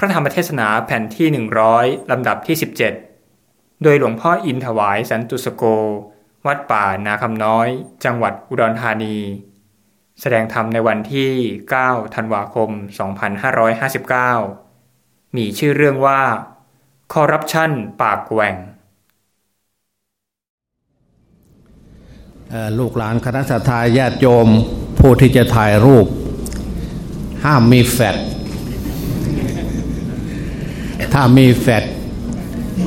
พระธรรมเทศนาแผ่นที่ 100 ลำดับที่ 17 โดยหลวงพ่ออินถวายสันตุสโก วัดป่านาคำน้อย จังหวัดอุดรธานี แสดงธรรมในวันที่ 9 ธันวาคม 2559 มีชื่อเรื่องว่าคอร์รัปชันปากแหว่งลูกหลานคณะสัตยาญาติโยมผู้ที่จะถ่ายรูป ห้ามมีแฟด ถ้ามีแฟด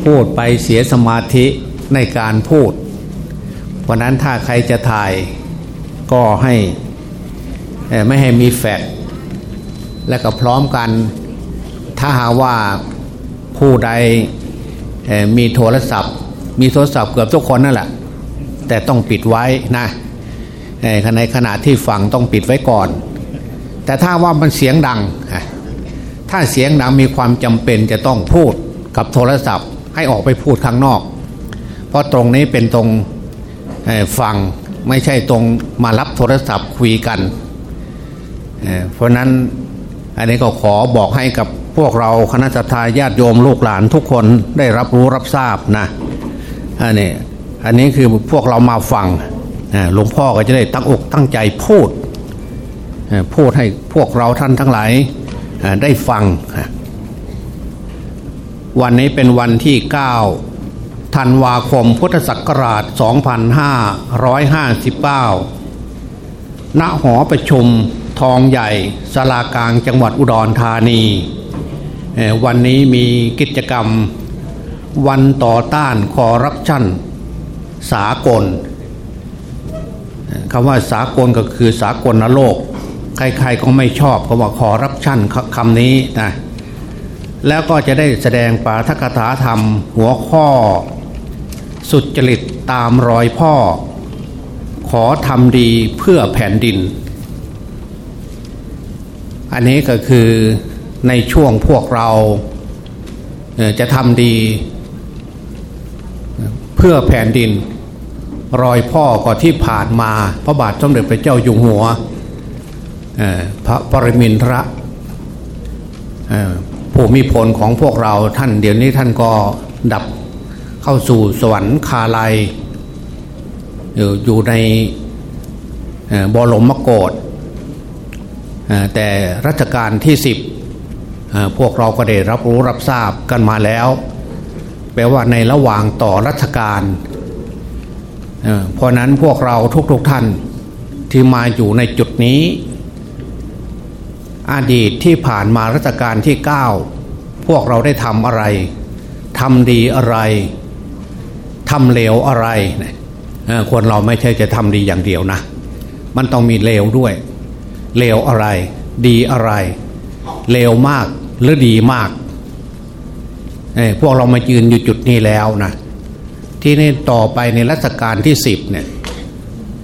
พูดไปเสียสมาธิในการพูด เพราะนั้นถ้าใครจะถ่ายก็ให้ไม่ให้มีแฟดและก็พร้อมกัน ถ้าหาว่าผู้ใดมีโทรศัพท์ มีโทรศัพท์เกือบทุกคนนั่นแหละ แต่ต้องปิดไว้นะในขณะที่ฟังต้องปิดไว้ก่อน แต่ถ้าว่ามันเสียงดัง ถ้าเสียงดังมีความจำเป็นจะต้องพูดกับโทรศัพท์ ให้ออกไปพูดข้างนอก เพราะตรงนี้เป็นตรงฟังไม่ใช่ตรงมารับโทรศัพท์คุยกันเพราะนั้นอันนี้ก็ขอบอกให้กับพวกเราคณะทาญาติโยมลูกหลานทุกคนได้รับรู้รับทราบนะอันนี้อันนี้คือพวกเรามาฟังหลวงพ่อก็จะได้ตั้งอกตั้งใจพูด พูดให้พวกเราท่านทั้งหลาย ได้ฟัง วันนี้เป็นวันที่ 9 ธันวาคมพุทธศักราช 2559 ณ หอประชุมทองใหญ่สลากลางจังหวัดอุดรธานี วันนี้มีกิจกรรมวันต่อต้านคอร์รัปชันสากลคำว่าสากลก็คือสากลนโลก ใครๆก็ไม่ชอบคำว่าคอร์รัปชันคำนี้นะแล้วก็จะได้แสดงปาทกถาธรรม หัวข้อ สุจริตตามรอยพ่อ ขอทำดีเพื่อแผ่นดิน อันนี้ก็คือในช่วงพวกเราจะทำดี เพื่อแผ่นดิน รอยพ่อก็ที่ผ่านมา พระบาทสมเด็จพระเจ้าอยู่หัว พระปรมินทระผู้มีผลของพวกเราท่านเดี๋ยวนี้ท่านก็ดับเข้าสู่สวรรค์คาลัย อยู่ในบรมมโกฏแต่รัชกาลที่สิบพวกเราก็ได้รับรู้รับทราบกันมาแล้ว แปลว่าในระหว่างต่อรัชกาลเพราะนั้นพวกเราทุกๆทท่านที่มาอยู่ในจุดนี้ อดีตที่ผ่านมารัชกาลที่ 9 พวกเราได้ทำอะไรทำดีอะไรทำเลวอะไรคนเราไม่ใช่จะทำดีอย่างเดียวนะ มันต้องมีเลวด้วย เลวอะไร ดีอะไร เลวมากหรือดีมากพวกเรามายืนอยู่จุดนี้แล้วนะที่นี่ต่อไปในรัชกาลที่สิบเนี่ย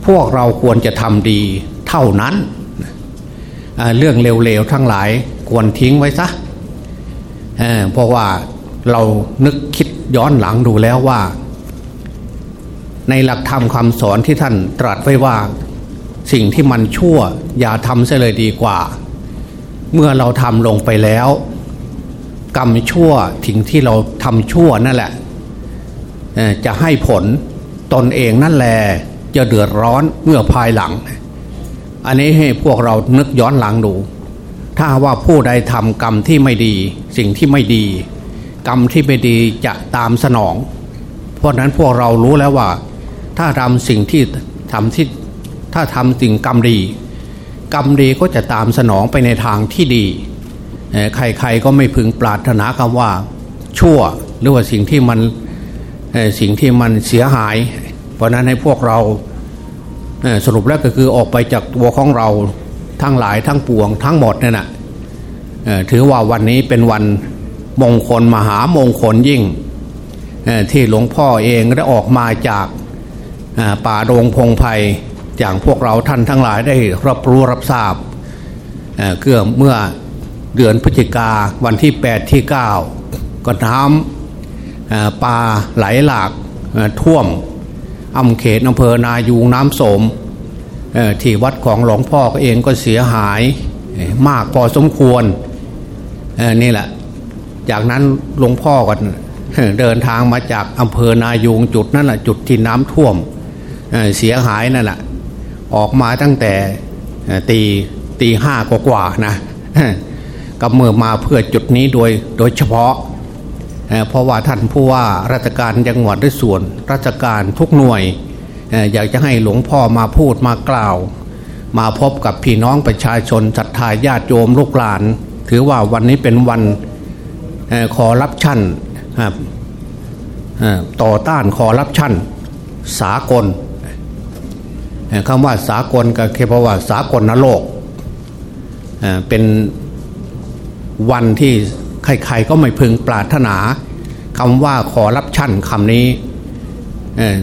พวกเราควรจะทำดีเท่านั้น เรื่องเร็วๆทั้งหลายควรทิ้งไว้ซะเเพราะว่าเรานึกคิดย้อนหลังดูแล้วว่า ในหลักธรรมคำสอนที่ท่านตรัสไว้ว่า สิ่งที่มันชั่ว อย่าทำเสียเลยดีกว่า เมื่อเราทำลงไปแล้ว กรรมชั่วถึงที่เราทำชั่วนั่นแหละจะให้ผลตนเองนั่นแหละจะเดือดร้อนเมื่อภายหลัง อันนี้ให้พวกเรานึกย้อนหลังดู ถ้าว่าผู้ใดทำกรรมที่ไม่ดี สิ่งที่ไม่ดี กรรมที่ไม่ดีจะตามสนอง เพราะนั้นพวกเรารู้แล้วว่า ถ้าทำสิ่งที่ทำที่ถ้าทำสิ่งกรรมดี กรรมดีก็จะตามสนองไปในทางที่ดี ใครๆก็ไม่พึงปรารถนาคำว่า ชั่วหรือว่าสิ่งที่มันสิ่งที่มันเสียหาย เพราะนั้นให้พวกเรา สรุปแล้วก็คือออกไปจากตัวของเราทั้งหลายทั้งปวงทั้งหมดเนี่ยนะถือว่าวันนี้เป็นวันมงคลมหามงคลยิ่ง ที่หลวงพ่อเองได้ออกมาจากป่าโรงพงไพ่อย่างพวกเราท่านทั้งหลายได้รับรู้รับทราบเกื่อเมื่อเดือนพฤศจิกาวันที่ 8 ที่ 9 ก็น้ำปลาไหลหลากท่วม อำเขตอำเภอนายูงน้ำโสมที่วัดของหลวงพ่อเองก็เสียหายมากพอสมควรนี่แหละ จากนั้นหลวงพ่อก็เดินทางมาจากอำเภอนายูงจุดนั่นแหละจุดที่น้ำท่วมเสียหายนั่นแหละออกมาตั้งแต่ตีตีห้ากว่าๆนะก็เมื่อมาเพื่อจุดนี้โดยโดยเฉพาะ เพราะว่าท่านผู้ว่าราชการจังหวัดด้วยส่วน ราชการทุกหน่วย อยากจะให้หลวงพ่อมาพูดมากล่าว มาพบกับพี่น้องประชาชนศรัทธาญาติโยมลูกหลาน ถือว่าวันนี้เป็นวันขอรับชั่นต่อต้านขอรับชั่นสากลคำว่าสากลก็คือเพราะว่าสากลนโลกเป็นวันที่ ใครๆก็ไม่พึงปรารถนาคำว่าขอรับชั่นคำนี้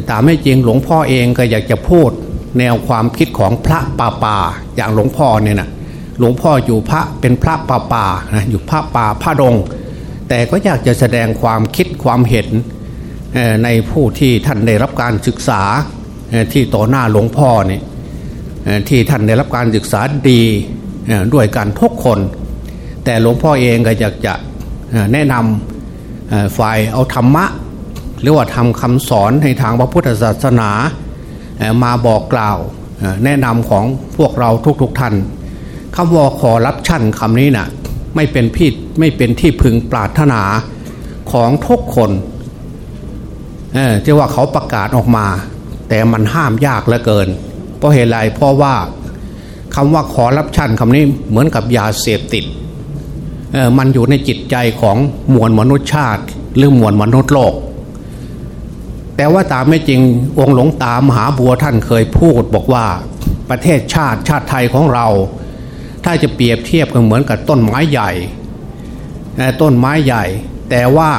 แต่ไม่จริงหลวงพ่อเองก็อยากจะพูดแนวความคิดของพระป่าป่าอย่างหลวงพ่อเนี่ยนะหลวงพ่ออยู่พระเป็นพระป่าป่านะอยู่พระป่าพระดง แต่ก็อยากจะแสดงความคิดความเห็นในผู้ที่ท่านได้รับการศึกษาที่ต่อหน้าหลวงพ่อเนี่ยที่ท่านได้รับการศึกษาดีด้วยกันทุกคน แต่หลวงพ่อเองก็อยากจะ แนะนำฝ่ายเอาธรรมะ หรือว่าทำคำสอนในทางพระพุทธศาสนามาบอกกล่าวแนะนำของพวกเราทุกๆทท่านคำว่าขอรับชั่นคำนี้นะ่ะไม่เป็นพิษไม่เป็นที่พึงปรารถนาของทุกคนที่ว่าเขาประกาศออกมา แต่มันห้ามยากเหลือเกิน เพราะเหตุไรเพราะว่าคำว่าขอรับชั่นคำนี้เหมือนกับยาเสพติด มันอยู่ในจิตใจของมวลมนุษยชาติ หรือมวลมนุษย์โลก แต่ว่าตามไม่จริงองค์หลวงตามหาบัวท่านเคยพูดบอกว่าประเทศชาติชาติไทยของเรา ถ้าจะเปรียบเทียบกันเหมือนกับต้นไม้ใหญ่ ต้นไม้ใหญ่ แต่ว่า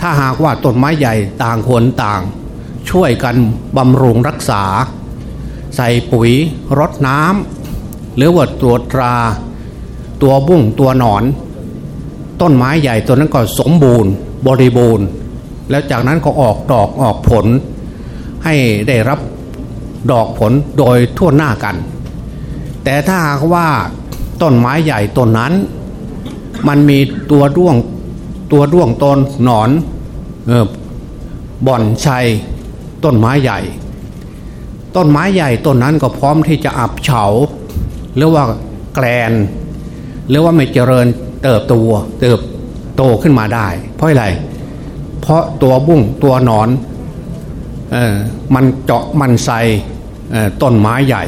ถ้าหากว่าต้นไม้ใหญ่ต่างคนต่าง ช่วยกันบำรุงรักษา ใส่ปุ๋ยรดน้ำหรือว่าตรวจตรา ตัวบุ้งตัวหนอน ต้นไม้ใหญ่ตัวนั้นก็สมบูรณ์ บริบูรณ์ แล้วจากนั้นก็ออกดอกออกผล ให้ได้รับดอกผลโดยทั่วหน้ากัน แต่ถ้าหากว่าต้นไม้ใหญ่ต้นนั้น มันมีตัวร่วงตัวร่วงต้นหนอนบ่อนชัยต้นไม้ใหญ่ ต้นไม้ใหญ่ต้นนั้นก็พร้อมที่จะอับเฉา หรือว่าแกลน หรือว่าไม่เจริญ เติบโตเติบโตขึ้นมาได้ เพราะอะไร เพราะตัวบุ้งตัวหนอนออมันเจาะมันใส่ต้นไม้ใหญ่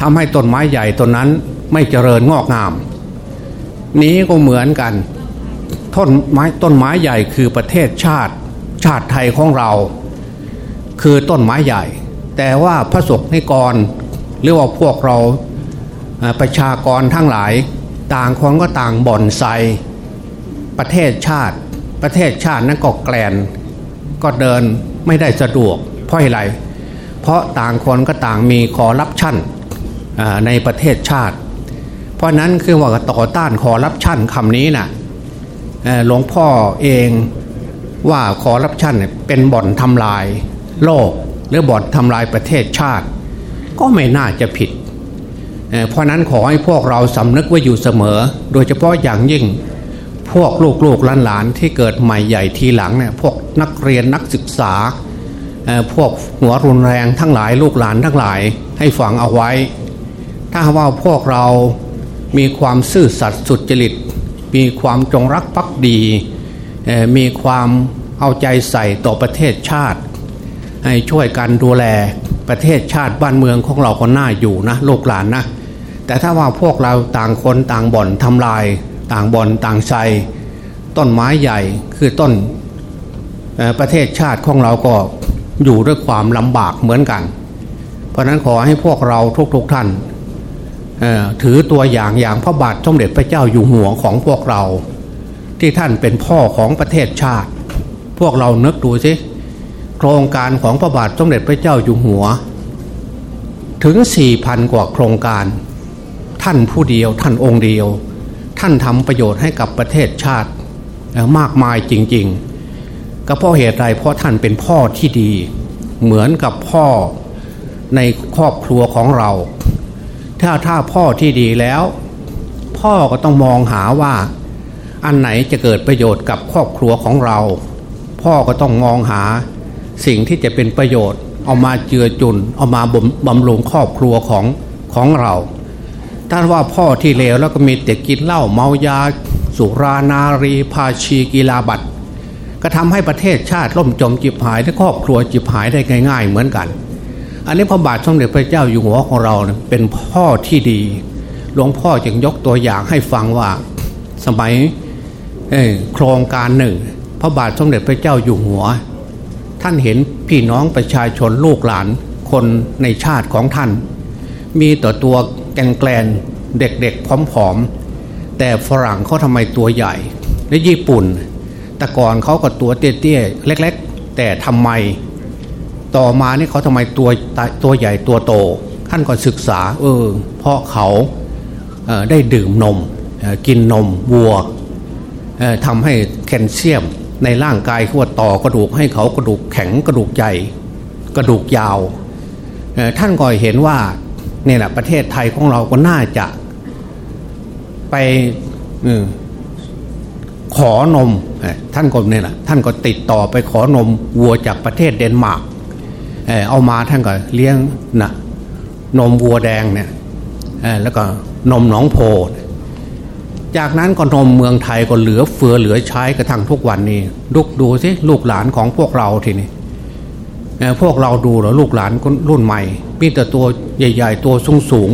ทำให้ต้นไม้ใหญ่ต้นนั้นไม่เจริญงอกงาม นี้ก็เหมือนกันต้นไม้ต้นไม้ใหญ่คือประเทศชาติ ชาติไทยของเรา คือต้นไม้ใหญ่ แต่ว่าพระสงฆ์นิกรหรือว่าพวกเราประชากรทั้งหลาย ต่างคนก็ต่างบ่อนไซประเทศชาติ ประเทศชาตินั้นก็แกลน ก็เดินไม่ได้สะดวกเพราะอะไร เพราะต่างคนก็ต่างมีคอรับชั่นในประเทศชาติ เพราะนั้นคือว่าต่อต้านคอรับชั่นคำนี้นะ่ะหลวงพ่อเองว่าคอรับชั่นเป็นบ่อนทำลายโลก หรือบ่อนทำลายประเทศชาติ ก็ไม่น่าจะผิด เพราะนั้นขอให้พวกเราสำนึกไว้อยู่เสมอ โดยเฉพาะอย่างยิ่ง พวกลูกๆหลานๆที่เกิดใหม่ใหญ่ทีหลังเนี่ยพวกนักเรียนนักศึกษาพวกหัวรุนแรงทั้งหลายลูกหลานทั้งหลายให้ฝังเอาไว้ ถ้าว่าพวกเรามีความซื่อสัตย์สุจริต มีความจงรักภักดี มีความเอาใจใส่ต่อประเทศชาติ ให้ช่วยกันดูแลประเทศชาติบ้านเมืองของเราก็น่าอยู่นะลูกหลานนะ แต่ถ้าว่าพวกเราต่างคนต่างบ่อนทำลาย ต่างบ่อนต่างใจต้นไม้ใหญ่คือต้นประเทศชาติของเราก็อยู่ด้วยความลำบากเหมือนกัน เพราะนั้นขอให้พวกเราทุกๆทท่านถือตัวอย่างอย่างพระบาทสมเด็จพระเจ้าอยู่หัวของพวกเรา ที่ท่านเป็นพ่อของประเทศชาติ พวกเรานึกดูสิโครงการของพระบาทสมเด็จพระเจ้าอยู่หัว ถึงสี่พันกว่าโครงการ ท่านผู้เดียวท่านองค์เดียว ท่านทำประโยชน์ให้กับประเทศชาติมากมายจริง ๆ ก็เพราะเหตุใดเพราะท่านเป็นพ่อที่ดี เหมือนกับพ่อในครอบครัวของเรา ถ้าถ้าพ่อที่ดีแล้ว พ่อก็ต้องมองหาว่า อันไหนจะเกิดประโยชน์กับครอบครัวของเรา พ่อก็ต้องมองหาสิ่งที่จะเป็นประโยชน์ เอามาเจือจุน เอามาบำรุงครอบครัวของของเรา ถ้าว่าพ่อที่เลวแล้วก็มีแต่กินเหล้าเมายา สุรานารีพาชีกีฬาบัตรก็ทำให้ประเทศชาติล่มจมจิบหายและครอบครัวจิบหายได้ง่าย ๆ เหมือนกัน อันนี้พระบาทสมเด็จพระเจ้าอยู่หัวของเราเป็นพ่อที่ดี หลวงพ่อจึงยกตัวอย่างให้ฟังว่าสมัยโครงการหนึ่ง พระบาทสมเด็จพระเจ้าอยู่หัว ท่านเห็นพี่น้องประชาชนลูกหลานคนในชาติของท่าน มีต่อตัว แกงแกลนเด็กๆผอมๆแต่ฝรั่งเขาทำไมตัวใหญ่และญี่ปุ่น แต่ก่อนเขาก็ตัวเตี้ยๆเล็ก ๆ แต่ทำไมต่อมานี่เขาทำไมตัวตัวใหญ่ตัวโตท่านก็ศึกษา เออเพราะเขาเได้ดื่มนมกินนมวัวทำให้แคลเซียมในร่างกายเขาต่อกระดูกให้เขากระดูกแข็งกระดูกใหญ่ กระดูกยาวท่านก็เห็นว่า นี่ยแหละประเทศไทยของเราก็น่าจะไปขอนมท่านก็เนี่ยแหละท่านก็ติดต่อไปขอนมวัวจากประเทศเดนมาร์กเอามาท่านก็เลี้ยงนะนมวัวแดงเนี่ยแล้วก็นมหนองโพ จากนั้นก็นมเมืองไทยก็เหลือเฟือเหลือใช้กระทั่งทุกวันนี้ลูกดูสิลูกหลานของพวกเราทีนี้ พวกเราดูแล้วลูกหลานรุ่นใหม่มีแต่ตัวใหญ่ ๆ ตัวสูงสูง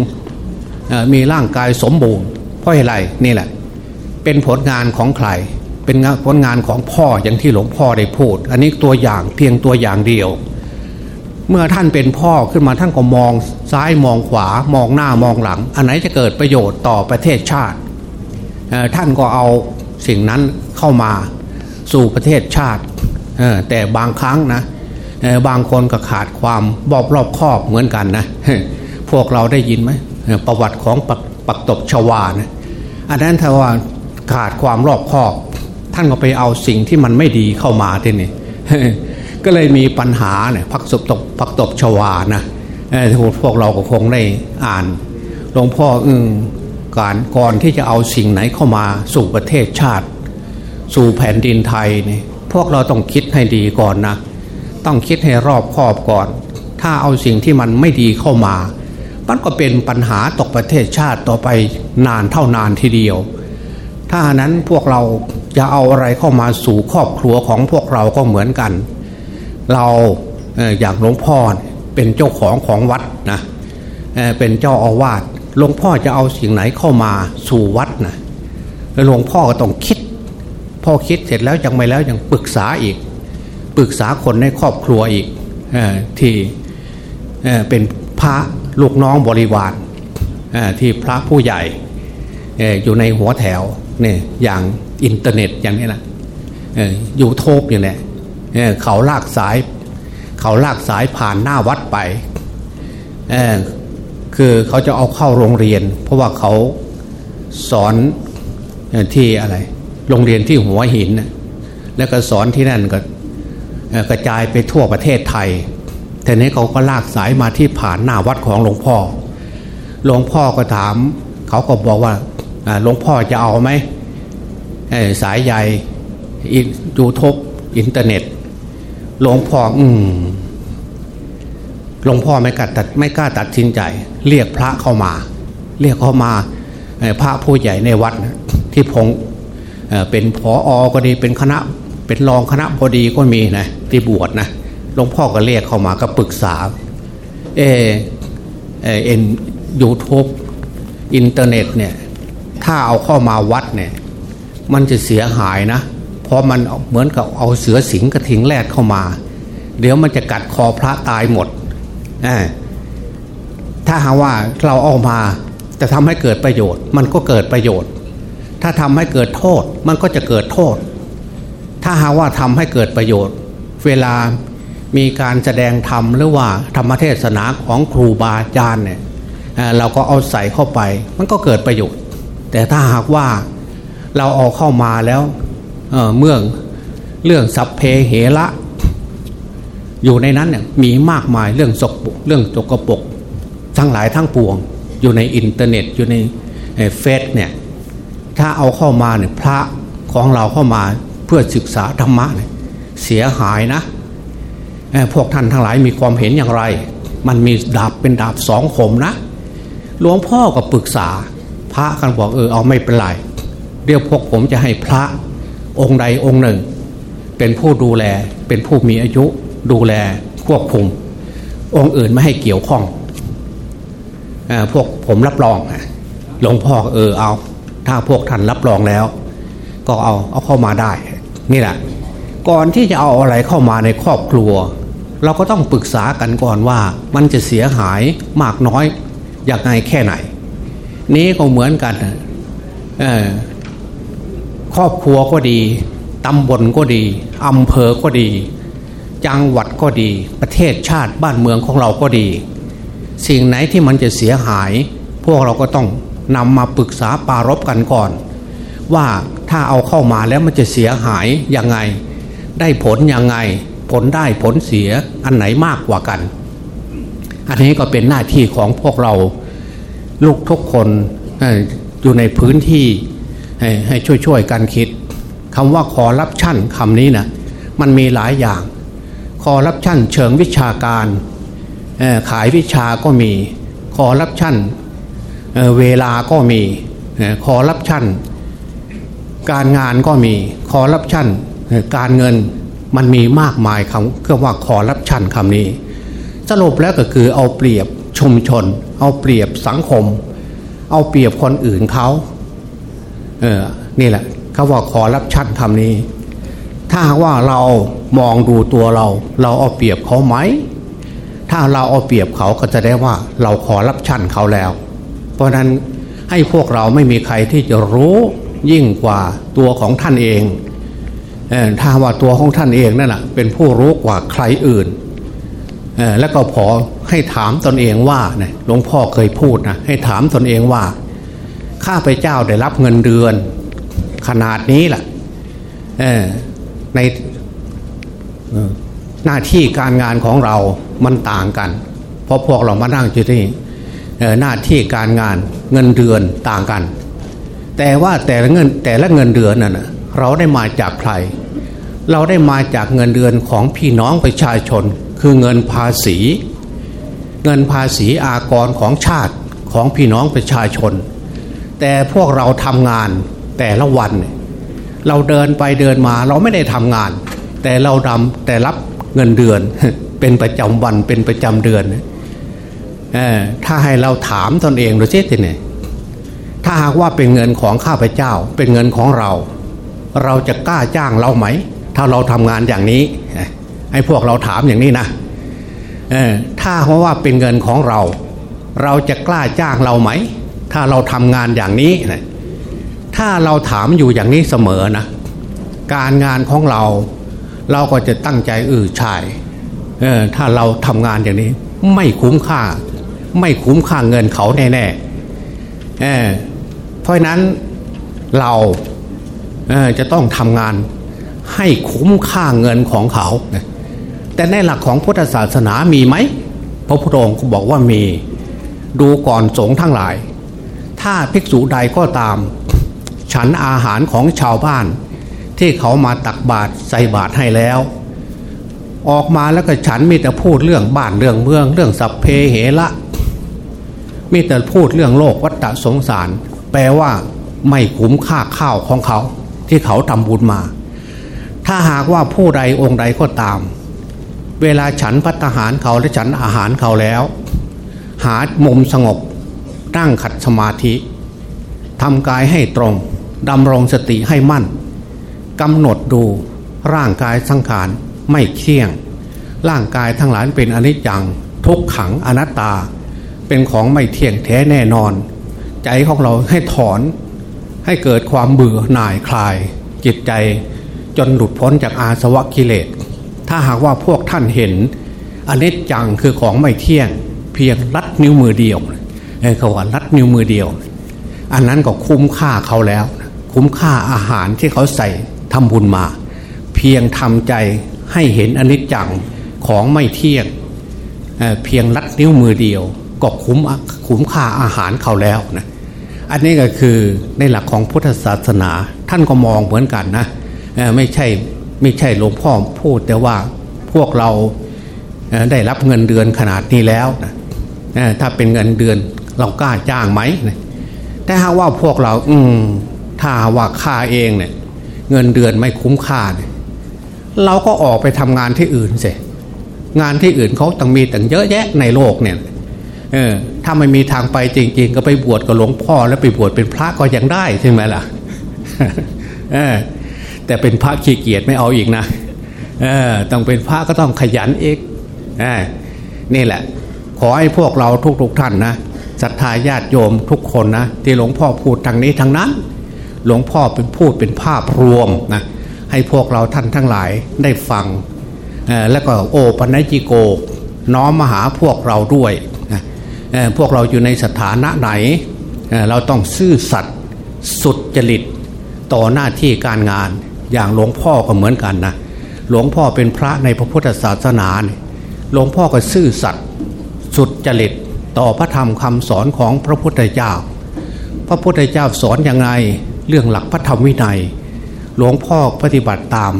มีร่างกายสมบูรณ์เพราะอะไรนี่แหละ เป็นผลงานของใคร เป็นผลงานของพ่ออย่างที่หลวงพ่อได้พูด อันนี้ตัวอย่างเพียงตัวอย่างเดียว เมื่อท่านเป็นพ่อขึ้นมาท่านก็มองซ้ายมองขวามองหน้ามองหลัง อันไหนจะเกิดประโยชน์ต่อประเทศชาติ ท่านก็เอาสิ่งนั้นเข้ามาสู่ประเทศชาติแต่บางครั้งนะ บางคนก็ขาดความบอบรอบคอบเหมือนกันนะพวกเราได้ยินไหมประวัติของปักปักตบชวานะอันนั้นถ้าว่าขาดความรอบคอบ ท่านก็ไปเอาสิ่งที่มันไม่ดีเข้ามาที่นี่ก็เลยมีปัญหาเนี่ยพักตบพักตบชวานะพวกเราก็คงได้อ่านหลวงพ่ออึ้งการก่อนที่จะเอาสิ่งไหนเข้ามาสู่ประเทศชาติ สู่แผ่นดินไทยนี่พวกเราต้องคิดให้ดีก่อนนะ ต้องคิดให้รอบคอบก่อน ถ้าเอาสิ่งที่มันไม่ดีเข้ามา มันก็เป็นปัญหาตกประเทศชาติต่อไปนานเท่านานทีเดียว ถ้านั้นพวกเราจะเอาอะไรเข้ามาสู่ครอบครัวของพวกเราก็เหมือนกัน เราอย่างหลวงพ่อเป็นเจ้าของของวัดนะเป็นเจ้าอาวาสหลวงพ่อจะเอาสิ่งไหนเข้ามาสู่วัดนะหลวงพ่อก็ต้องคิด พอคิดเสร็จแล้วยังไม่แล้วยังปรึกษาอีก ปรึกษาคนในครอบครัวอีกอที่เป็นพระลูกน้องบริวารที่พระผู้ใหญ่อยู่ในหัวแถวเนี่ยอย่างอินเทอร์เน็ตอย่างนี้นะยูทูบอย่างนี้เขาลากสาย เขาลากสายผ่านหน้าวัดไปคือเขาจะเอาเข้าโรงเรียน เพราะว่าเขาสอนที่อะไร โรงเรียนที่หัวหิน แล้วก็สอนที่นั่นก็ กระจายไปทั่วประเทศไทยแต่นี้เขาก็ลากสายมาที่ผ่านหน้าวัดของหลวงพ่อ หลวงพ่อก็ถาม เขาก็บอกว่าหลวงพ่อจะเอาไหมสายใยยูทูบอินเทอร์เน็ต หลวงพ่ออืมหลวงพ่อไม่กล้าตัดไม่กล้าตัดสินใจ เรียกพระเข้ามา เรียกเข้ามาพระผู้ใหญ่ในวัดที่พงเป็นผอ.ก็ดีเป็นคณะ เป็นรองคณะพอดีก็มีนะที่บวชนะหลวงพ่อก็เรียกเข้ามาก็ปรึกษา เอไอ็นยูทูบอินเทอร์เน็ตเนี่ยถ้าเอาเข้ามาวัดเนี่ยมันจะเสียหายนะ เพราะมันเหมือนกับเอาเสือสิงห์กระทิงแรดเข้ามา เดี๋ยวมันจะกัดคอพระตายหมด ถ้าหาว่าเราเอามาจะทำให้เกิดประโยชน์ มันก็เกิดประโยชน์ ถ้าทำให้เกิดโทษ มันก็จะเกิดโทษ ถ้าหากว่าทำให้เกิดประโยชน์ เวลามีการแสดงธรรมหรือว่าธรรมเทศนาของครูบาอาจารย์เนี่ยเราก็เอาใส่เข้าไป มันก็เกิดประโยชน์ แต่ถ้าหากว่าเราเอาเข้ามาแล้วเเมื่อเรื่องสัพเพเหระอยู่ในนั้นเนี่ยมีมากมายเรื่องสกเรื่องจกปกทั้งหลายทั้งปวง อยู่ในอินเทอร์เน็ตอยู่ในเฟซเนี่ยถ้าเอาเข้ามาเนี่ยพระของเราเข้ามา พื่อศึกษาธรรมะเนี่ยเสียหายนะพวกท่านทั้งหลายมีความเห็นอย่างไร มันมีดาบเป็นดาบสองคมนะหลวงพ่อก็ปรึกษา พระกันบอกเออเอาไม่เป็นไรเรียกพวกผมจะให้พระองค์ใดองค์หนึ่ง เป็นผู้ดูแลเป็นผู้มีอายุดูแลควบคุม องค์อื่นไม่ให้เกี่ยวข้องอพวกผมรับรองหลวงพ่อเออเอา ถ้าพวกท่านรับรองแล้ว ก็เอาเอาเข้ามาได้ นี่แหละก่อนที่จะเอาอะไรเข้ามาในครอบครัว เราก็ต้องปรึกษากันก่อนว่ามันจะเสียหายมากน้อยอย่างไงแค่ไหน นี้ก็เหมือนกันครอบครัวก็ดีตำบลก็ดีอำเภอก็ดี จังหวัดก็ดี ประเทศชาติบ้านเมืองของเราก็ดี สิ่งไหนที่มันจะเสียหาย พวกเราก็ต้องนำมาปรึกษาปารบกันก่อน ว่าถ้าเอาเข้ามาแล้วมันจะเสียหายยังไง ได้ผลยังไง ผลได้ผลเสียอันไหนมากกว่ากัน อันนี้ก็เป็นหน้าที่ของพวกเราลูกทุกคนอยู่ในพื้นที่ให้ช่วยๆกันคิดคำว่าคอรับชั่นคำนี้นะมันมีหลายอย่างคอรับชั่นเชิงวิชาการขายวิชาก็มีคอรับชั่นเเวลาก็มีคอรับชั่น การงานก็มีคอรับชั่นการเงินมันมีมากมายคำเรียกว่าคอรับชั่นคำนี้ สรุปแล้วก็คือเอาเปรียบชุมชน เอาเปรียบสังคม เอาเปรียบคนอื่นเขาเออนี่แหละเขาว่าขอรับชันคำนี้ ถ้าว่าเรามองดูตัวเรา เราเอาเปรียบเขาไหมถ้าเราเอาเปรียบเขาก็จะได้ว่าเราขอรับชันเขาแล้ว เพราะนั้นให้พวกเราไม่มีใครที่จะรู้ ยิ่งกว่าตัวของท่านเองถ้าว่าตัวของท่านเองนั่นแหะเป็นผู้รู้กว่าใครอื่น แล้วก็พอให้ถามตนเองว่าหลวงพ่อเคยพูดนะให้ถามตนเองว่า ข้าพเจ้าได้รับเงินเดือน ขนาดนี้แหละในหน้าที่การงานของเรามันต่างกัน เพราะพวกเรามานั่งอยู่ที่หน้าที่การงานเงินเดือนต่างกัน แต่ว่าแต่ละเงินแต่ละเงินเดือนนั่นเราได้มาจากใคร เราได้มาจากเงินเดือนของพี่น้องประชาชน คือเงินภาษี เงินภาษีอากรของชาติของพี่น้องประชาชน แต่พวกเราทำงานแต่ละวัน เราเดินไปเดินมาเราไม่ได้ทำงาน แต่เราดำแต่รับเงินเดือน เป็นประจำวันเป็นประจำเดือนถ้าให้เราถามตนเองดูสิทีนี่ ถ้าหากว่าเป็นเงินของข้าพเจ้า เป็นเงินของเรา เราจะกล้าจ้างเราไหม ถ้าเราทำงานอย่างนี้ ให้พวกเราถามอย่างนี้นะถ้าเพราะว่าเป็นเงินของเรา เราจะกล้าจ้างเราไหม ถ้าเราทำงานอย่างนี้ถ้าเราถามอยู่อย่างนี้เสมอนะการงานของเรา เราก็จะตั้งใจเออใช่เออถ้าเราทำงานอย่างนี้ ไม่คุ้มค่า ไม่คุ้มค่าเงินเขาแน่ๆ เพราะนั้นเราจะต้องทำงานให้คุ้มค่าเงินของเขา แต่ในหลักของพุทธศาสนามีไหมพระพุทธองค์บอกว่ามีดูก่อนสงทั้งหลาย ถ้าภิกษุใดก็ตาม ฉันอาหารของชาวบ้าน ที่เขามาตักบาตรใส่บาตรให้แล้ว ออกมาแล้วก็ฉันมีแต่พูดเรื่องบ้านเรื่องเมือง เรื่องสัพเพเหระมีแต่พูดเรื่องโลกวัฏสงสาร แปลว่าไม่คุ้มค่าข้าวของเขา ที่เขาทำบุญมา ถ้าหากว่าผู้ใดองค์ใดก็ตาม เวลาฉันพัฒหารเขาและฉันอาหารเขาแล้ว หามุมสงบนั่งขัดสมาธิทำกายให้ตรงดำรงสติให้มั่นกำหนดดูร่างกายสังขารไม่เที่ยง ร่างกายทั้งหลายเป็นอนิจจัง ทุกขังอนัตตา เป็นของไม่เที่ยงแท้แน่นอน ใจของเราให้ถอนให้เกิดความเบื่อหน่ายคลาย จิตใจจนหลุดพ้นจากอาสวะกิเลส ถ้าหากว่าพวกท่านเห็นอนิจจังคือของไม่เที่ยง เพียงลัดนิ้วมือเดียวเขาว่าลัดนิ้วมือเดียว อันนั้นก็คุ้มค่าเขาแล้ว คุ้มค่าอาหารที่เขาใส่ทำบุญมา เพียงทำใจให้เห็นอนิจจังของไม่เที่ยงเเพียงลัดนิ้วมือเดียว ก็คุ้มคุ้มค่าอาหารเขาแล้วนะ อันนี้ก็คือในหลักของพุทธศาสนา ท่านก็มองเหมือนกันนะไม่ใช่ไม่ใช่หลวงพ่อพูดแต่ว่าพวกเราได้รับเงินเดือนขนาดนี้แล้วนะถ้าเป็นเงินเดือนเรากล้าจ้างไหมแต่หากว่าพวกเราอืมถ้าว่าค่าเองเนี่ย เงินเดือนไม่คุ้มค่าเนี่ยเราก็ออกไปทำงานที่อื่นสิงานที่อื่นเขาต้องมีตั้งเยอะแยะในโลกเนี่ยเออ ถ้าไม่มีทางไปจริง ๆ ก็ไปบวชกับหลวงพ่อ แล้วไปบวชเป็นพระก็ยังได้ใช่ไหมล่ะแต่เป็นพระขี้เกียจไม่เอาอีกนะต้องเป็นพระก็ต้องขยันเอกนี่แหละ ขอให้พวกเราทุกๆทท่านนะศรัทธาญาติโยมทุกคนนะที่หลวงพ่อพูดทางนี้ทางนั้น หลวงพ่อเป็นพูดเป็นภาพรวมนะให้พวกเราท่านทั้งหลายได้ฟังแล้วก็โอปัญญิโก น้อมมาหาพวกเราด้วย พวกเราอยู่ในสถานะไหนเราต้องซื่อสัตย์สุดจริตต่อหน้าที่การงานอย่างหลวงพ่อก็เหมือนกันนะหลวงพ่อเป็นพระในพระพุทธศาสนาหลวงพ่อก็ซื่อสัตย์สุดจริตต่อพระธรรมคำสอนของพระพุทธเจ้า พระพุทธเจ้าสอนอย่างไรเรื่องหลักพระธรรมวินัย หลวงพ่อปฏิบัติตาม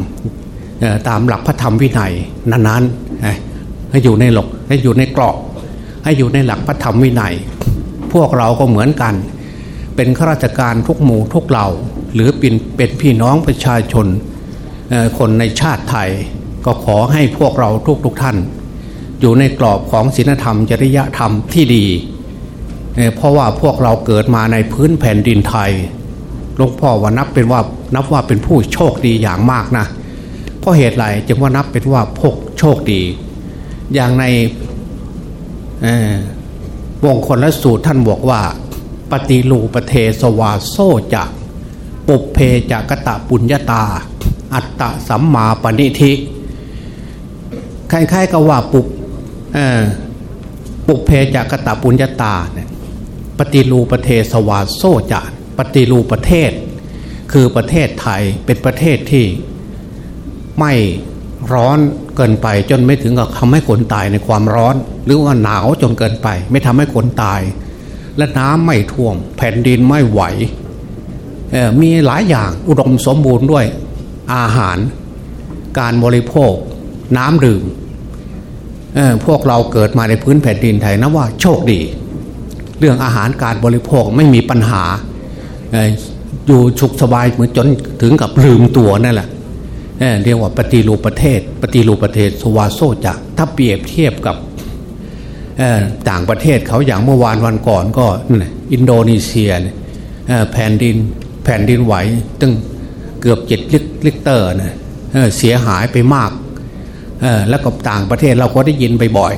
ตามหลักพระธรรมวินัยนั้นๆให้อยู่ในหลักให้อยู่ในกรอบ ให้อยู่ในหลักพระธรรมวินัย พวกเราก็เหมือนกัน เป็นข้าราชการทุกหมู่ทุกเหล่า หรือเป็นเป็นพี่น้องประชาชน คนในชาติไทย ก็ขอให้พวกเราทุกทุกท่าน อยู่ในกรอบของศีลธรรมจริยธรรมที่ดี เพราะว่าพวกเราเกิดมาในพื้นแผ่นดินไทยหลวงพ่อว่านับเป็นว่านับว่าเป็นผู้โชคดีอย่างมากนะเพราะเหตุไรจึงว่านับเป็นว่าพกโชคดี อย่างใน มงคลละสูตรท่านบอกว่า ปฏิรูปเทสวาโส จะปุพเพจะกตะปุญญตา อัตตะสัมมาปณิธิคล้ายๆกับว่าปุบปุพเพจะกตะปุญญตาเนี่ยปฏิรูปเทสวาโส จะปฏิรูปประเทศ คือประเทศไทยเป็นประเทศที่ไม่ ร้อนเกินไปจนไม่ถึงกับทำให้คนตายในความร้อน หรือว่าหนาวจนเกินไป ไม่ทำให้คนตาย และน้ำไม่ท่วม แผ่นดินไม่ไหวมีหลายอย่างอุดมสมบูรณ์ด้วยอาหาร การบริโภค น้ำดื่มพวกเราเกิดมาในพื้นแผ่นดินไทยนะว่าโชคดี เรื่องอาหารการบริโภคไม่มีปัญหาอยู่สุขสบายเหมือนจนถึงกับลืมตัวนั่นแหละ เรียกว่าปฏิรูปประเทศ ปฏิรูปประเทศสวาโซจะถ้าเปรียบเทียบกับต่างประเทศเขาอย่างเมื่อวานวันก่อนก็อินโดนีเซียแผ่นดินแผ่นดินไหวตั้งเกือบเจ็ดริกเตอร์นะเสียหายไปมากแล้วก็ต่างประเทศเราก็ได้ยินไปบ่อย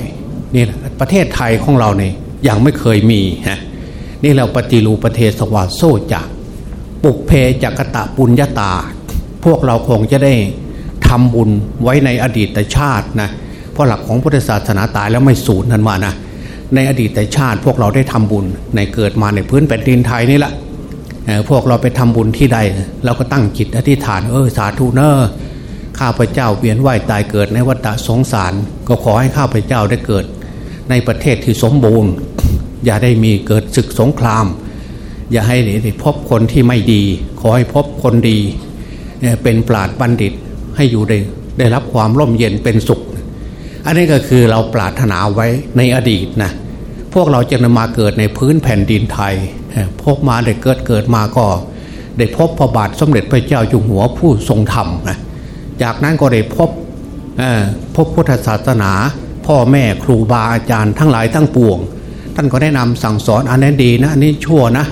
นี่ประเทศไทยของเราเนี่ยยังไม่เคยมีฮะนี่เราปฏิรูปประเทศสวาโซจักปุกเพจักตะปุญญาตา พวกเราคงจะได้ทำบุญไว้ในอดีตชาตินะเพราะหลักของพุทธศาสนาตายแล้วไม่สูญทันมานะในอดีตชาติพวกเราได้ทำบุญในเกิดมาในพื้นแผ่นดินไทยนี่แหละพวกเราไปทำบุญที่ใด เราก็ตั้งจิตอธิษฐานเออสาธุเนอข้าพเจ้าเวียนว่ายตายเกิดในวัฏสงสาร ก็ขอให้ข้าพเจ้าได้เกิด ในประเทศที่สมบูรณ์ อย่าได้มีเกิดศึกสงคราม อย่าให้ได้พบคนที่ไม่ดี ขอให้พบคนดี เป็นปราดบัณฑิตให้อยู่ได้ได้รับความร่มเย็นเป็นสุข อันนี้ก็คือเราปรารถนาไว้ในอดีตนะพวกเราจะนมาเกิดในพื้นแผ่นดินไทยพบมาได้เกิดเกิดมาก็ ได้พบพระบาทสมเด็จพระเจ้าอยู่หัวผู้ทรงธรรมนะจากนั้นก็ได้พบพบพุทธศาสนา พ่อแม่ครูบาอาจารย์ทั้งหลายทั้งปวง ท่านก็แนะนำสั่งสอนอันนี้ดีนะอันนี้ชั่วนะ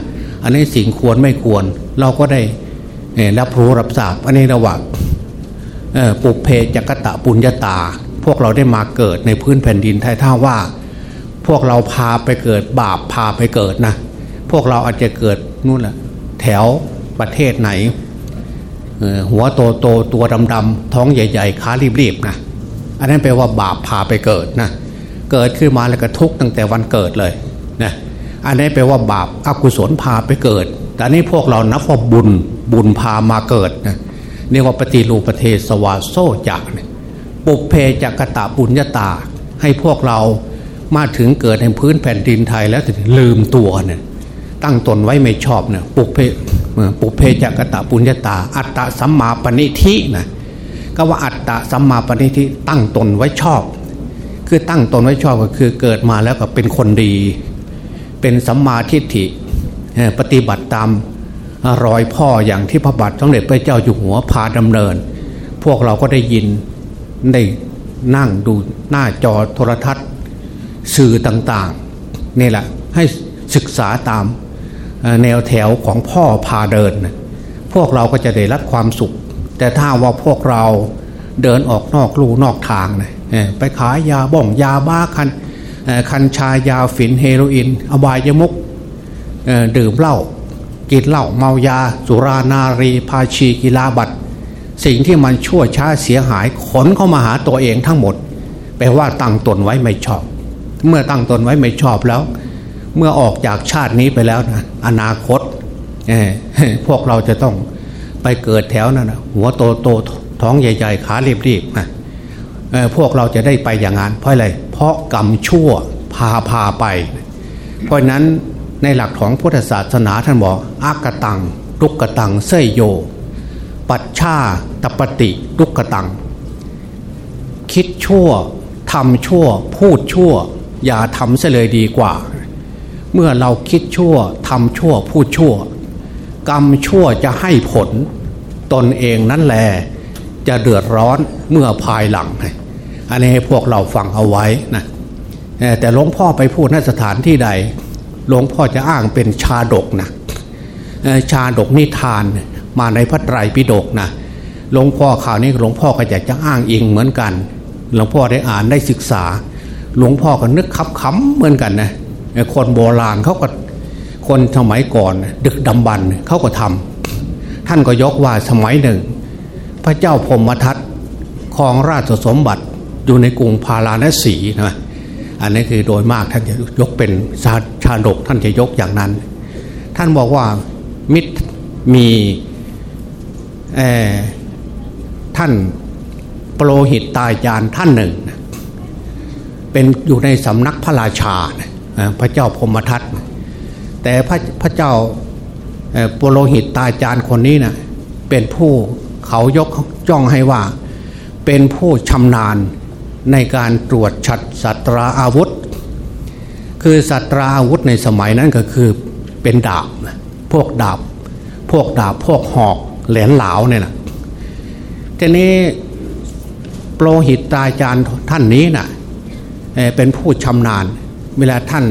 อันนี้สิ่งควรไม่ควร เราก็ได้ รับรู้รับทราบอันนี้ระหว่างปุเพจักตะปุญญาตา พวกเราได้มาเกิดในพื้นแผ่นดินไทยท่าว่า พวกเราพาไปเกิดบาปพาไปเกิดนะ พวกเราอาจจะเกิดนู่นแหละแถวประเทศไหนหัวโตโตตัวดำดำท้องใหญ่ๆขารีบๆนะอันนั้นแปลว่าบาปพาไปเกิดนะเกิดขึ้นมาแล้วก็ทุกตั้งแต่วันเกิดเลยนะอันนี้แปลว่าบาปอกุศลพาไปเกิด แต่นี้พวกเรานับว่าบุญ บุญพามาเกิดนะเรียกว่าปฏิรูปประเทศสวาโซจักเนี่ยปุเพจักตะปุญญาตา ให้พวกเรามาถึงเกิดในพื้นแผ่นดินไทยแล้วลืมตัวเนี่ยตั้งตนไว้ไม่ชอบเนี่ยปุเพปุเพจักตะปุญญาตา อัตตะสัมมาปณิธินะก็ว่าอัตตะสัมมาปณิธิตั้งตนไว้ชอบ คือตั้งตนไว้ชอบก็คือเกิดมาแล้วก็เป็นคนดี เป็นสัมมาทิฏฐิปฏิบัติตาม รอยพ่ออย่างที่พระบาทสมเด็จพระเจ้าอยู่หัวพาดำเนิน พวกเราก็ได้ยินได้นั่งดูหน้าจอโทรทัศน์ สื่อต่างๆนี่แหละให้ศึกษาตามแนวแถวของพ่อพาเดิน พวกเราก็จะได้รับความสุข แต่ถ้าว่าพวกเราเดินออกนอกลู่นอกทางนะไปขายยาบ้องยาบ้าคันคันชายาฝิ่นเฮโรอีนอบายมุกดื่มเหล้า กินเหล้าเมายา สุรานารีพาชีกีฬาบัตรสิ่งที่มันชั่วช้าเสียหายขนเข้ามาหาตัวเองทั้งหมด แปลว่าตั้งตนไว้ไม่ชอบ เมื่อตั้งตนไว้ไม่ชอบแล้ว เมื่อออกจากชาตินี้ไปแล้วนะอนาคตพวกเราจะต้องไปเกิดแถวนั้นนะหัวโตโตท้องใหญ่ ๆ ขาเรียบๆนะพวกเราจะได้ไปอย่างนั้นเพราะอะไรเพราะกรรมชั่วพาพาไป เพราะนั้น ในหลักของพุทธศาสนาท่านบอกอากตังทุกกตังเสยโย ปัจฉาตปฏิทุกกตัง คิดชั่วทำชั่ว พูดชั่ว อย่าทำเสเลยดีกว่า เมื่อเราคิดชั่วทำชั่ว พูดชั่ว กรรมชั่วจะให้ผล ตนเองนั่นแหละจะเดือดร้อนเมื่อภายหลัง อันนี้ให้พวกเราฟังเอาไว้นะแต่หลวงพ่อไปพูดในสถานที่ใด หลวงพ่อจะอ้างเป็นชาดกนะชาดกนิทานมาในพระไตรปิฎกนะหลวงพ่อข่าวนี้หลวงพ่อก็อยากจะอ้างเองเหมือนกัน หลวงพ่อได้อ่านได้ศึกษา หลวงพ่อก็นึกคับคำเหมือนกันนะคนโบราณเขาก็คนสมัยก่อน ดึกดำบรรเขาก็ทำท่านก็ยกว่าสมัยหนึ่ง พระเจ้าพมทัตครองราชสมบัติอยู่ในกรุงพาราณสีนะ อันนี้คือโดยมากท่านจะยกเป็นชาชาดกท่านจะยกอย่างนั้น ท่านบอกว่ามิตรมีท่านโปรหิตตายานท่านหนึ่ง เป็นอยู่ในสำนักพระราชาพระเจ้าพมทัตแต่พระพระเจ้าโปรหิตตาจารย์คนนี้นะเป็นผู้เขายกจ้องให้ว่า เป็นผู้ชำนาญ ในการตรวจชัดสัตราอาวุธ คือสัตราอาวุธในสมัยนั้นก็คือเป็นดาบ พวกดาบ พวกดาบพวกหอกแหลนเหลาเนี่ยนะทีนี้โปรหิตตาจารย์ท่านนี้นะ่ะเป็นผู้ชำนาญ เวลาท่าน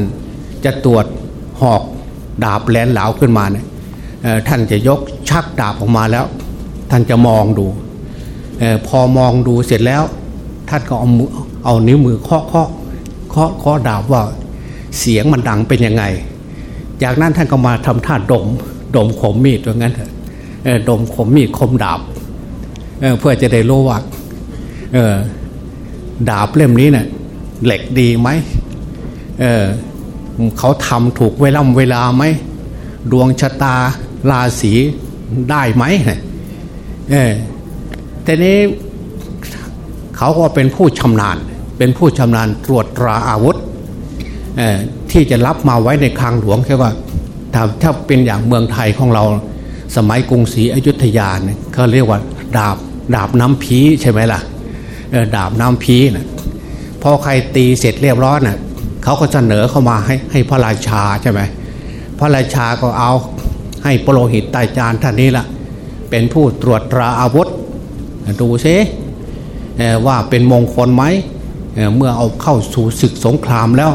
จะตรวจหอกดาบแหลนเหลาขึ้นมาเนี่ยท่านจะยกชักดาบออกมาแล้ว ท่านจะมองดูพอมองดูเสร็จแล้ว ท่านก็เอาเอานิ้วมือเคาะเคาะเคาะเคาะดาบว่าเสียงมันดังเป็นยังไง จากนั้นท่านก็มาทำท่าดมดมขมมีดว่างั้นเถอะดมขมมีดคมดาบเเพื่อจะได้รู้ว่าดาบเล่มนี้เนะ่ยเหล็กดีไหมเเขาทำถูกเวลาเวลาไหมดวงชะตาราศีได้ไหมเออแต่นี้ เขาก็เป็นผู้ชำนาญ เป็นผู้ชำนาญตรวจตราอาวุธที่จะรับมาไว้ในคลังหลวงแค่ว่าถ้าถ้าเป็นอย่างเมืองไทยของเราสมัยกรุงศรีอยุธยาเนี่ยเขาเรียกว่าดาบดาบน้ำพีใช่ไหมล่ะดาบน้ำพีนะพอใครตีเสร็จเรียบร้อยนะ่ะเขาก็เสนอเข้ามาให้ให้พระราชาใช่ไหมพระราชาก็เอาให้ปโลหิตตายจานท่านนี้ล่ะเป็นผู้ตรวจตราอาวุธดูซิ ว่าเป็นมงคลไหมเเมื่อเอาเข้าสู่ศึกสงครามแล้ว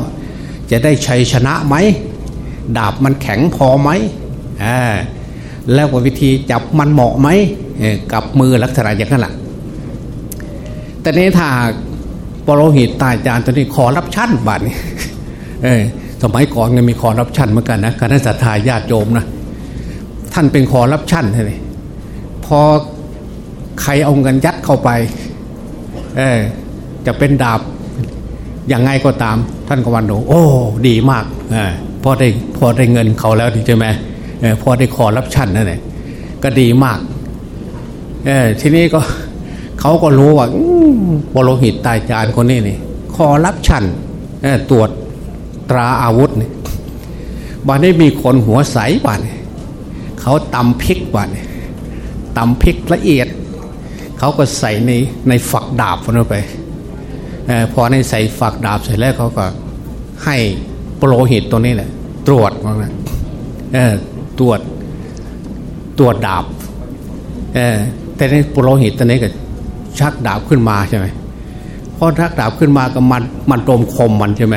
จะได้ชัยชนะไหมดาบมันแข็งพอไหมแล้วว่าวิธีจับมันเหมาะไหมกับมือลักษณะอย่างนั้นแหละแต่นี้ถ้าปรหิตตายจานตัวนี้ขอรับชั้นบัตรสมัยก่อนยังมีขอรับชั้นเหมือนกันนะคณะสัตยาญาติโยมนะท่านเป็นขอรับชั้นเลยพอใครเอาเงินยัดเข้าไป เออจะเป็นดาบอย่างไงก็ตาม ท่านก็วันโดโอ้ดีมากอพอได้พอได้เงินเขาแล้วใช่ไหมอพอได้ขอรับชั้นนั่นแหละก็ดีมากเออทีนี้ก็เขาก็รู้ว่าบรหิตตายจานคนนี้นี่ขอรับชั้นตรวจตราอาวุธนี่บ้านนี้มีคนหัวใสบ้านเขาตำพริกบ้านตำพริกละเอียด เขาก็ใส่ในในฝักดาบลงไปอพอในใส่ฝักดาบเสร็จแล้วเขาก็ให้โปรหิตตัวนี้แหละตรวจว่างั้นเออตรวจตรวจดาบแต่ในโปรหิตตัวนี้ก็ชักดาบขึ้นมาใช่ไหมพอชักดาบขึ้นมาก็มันมันโดมคมมันใช่ไหม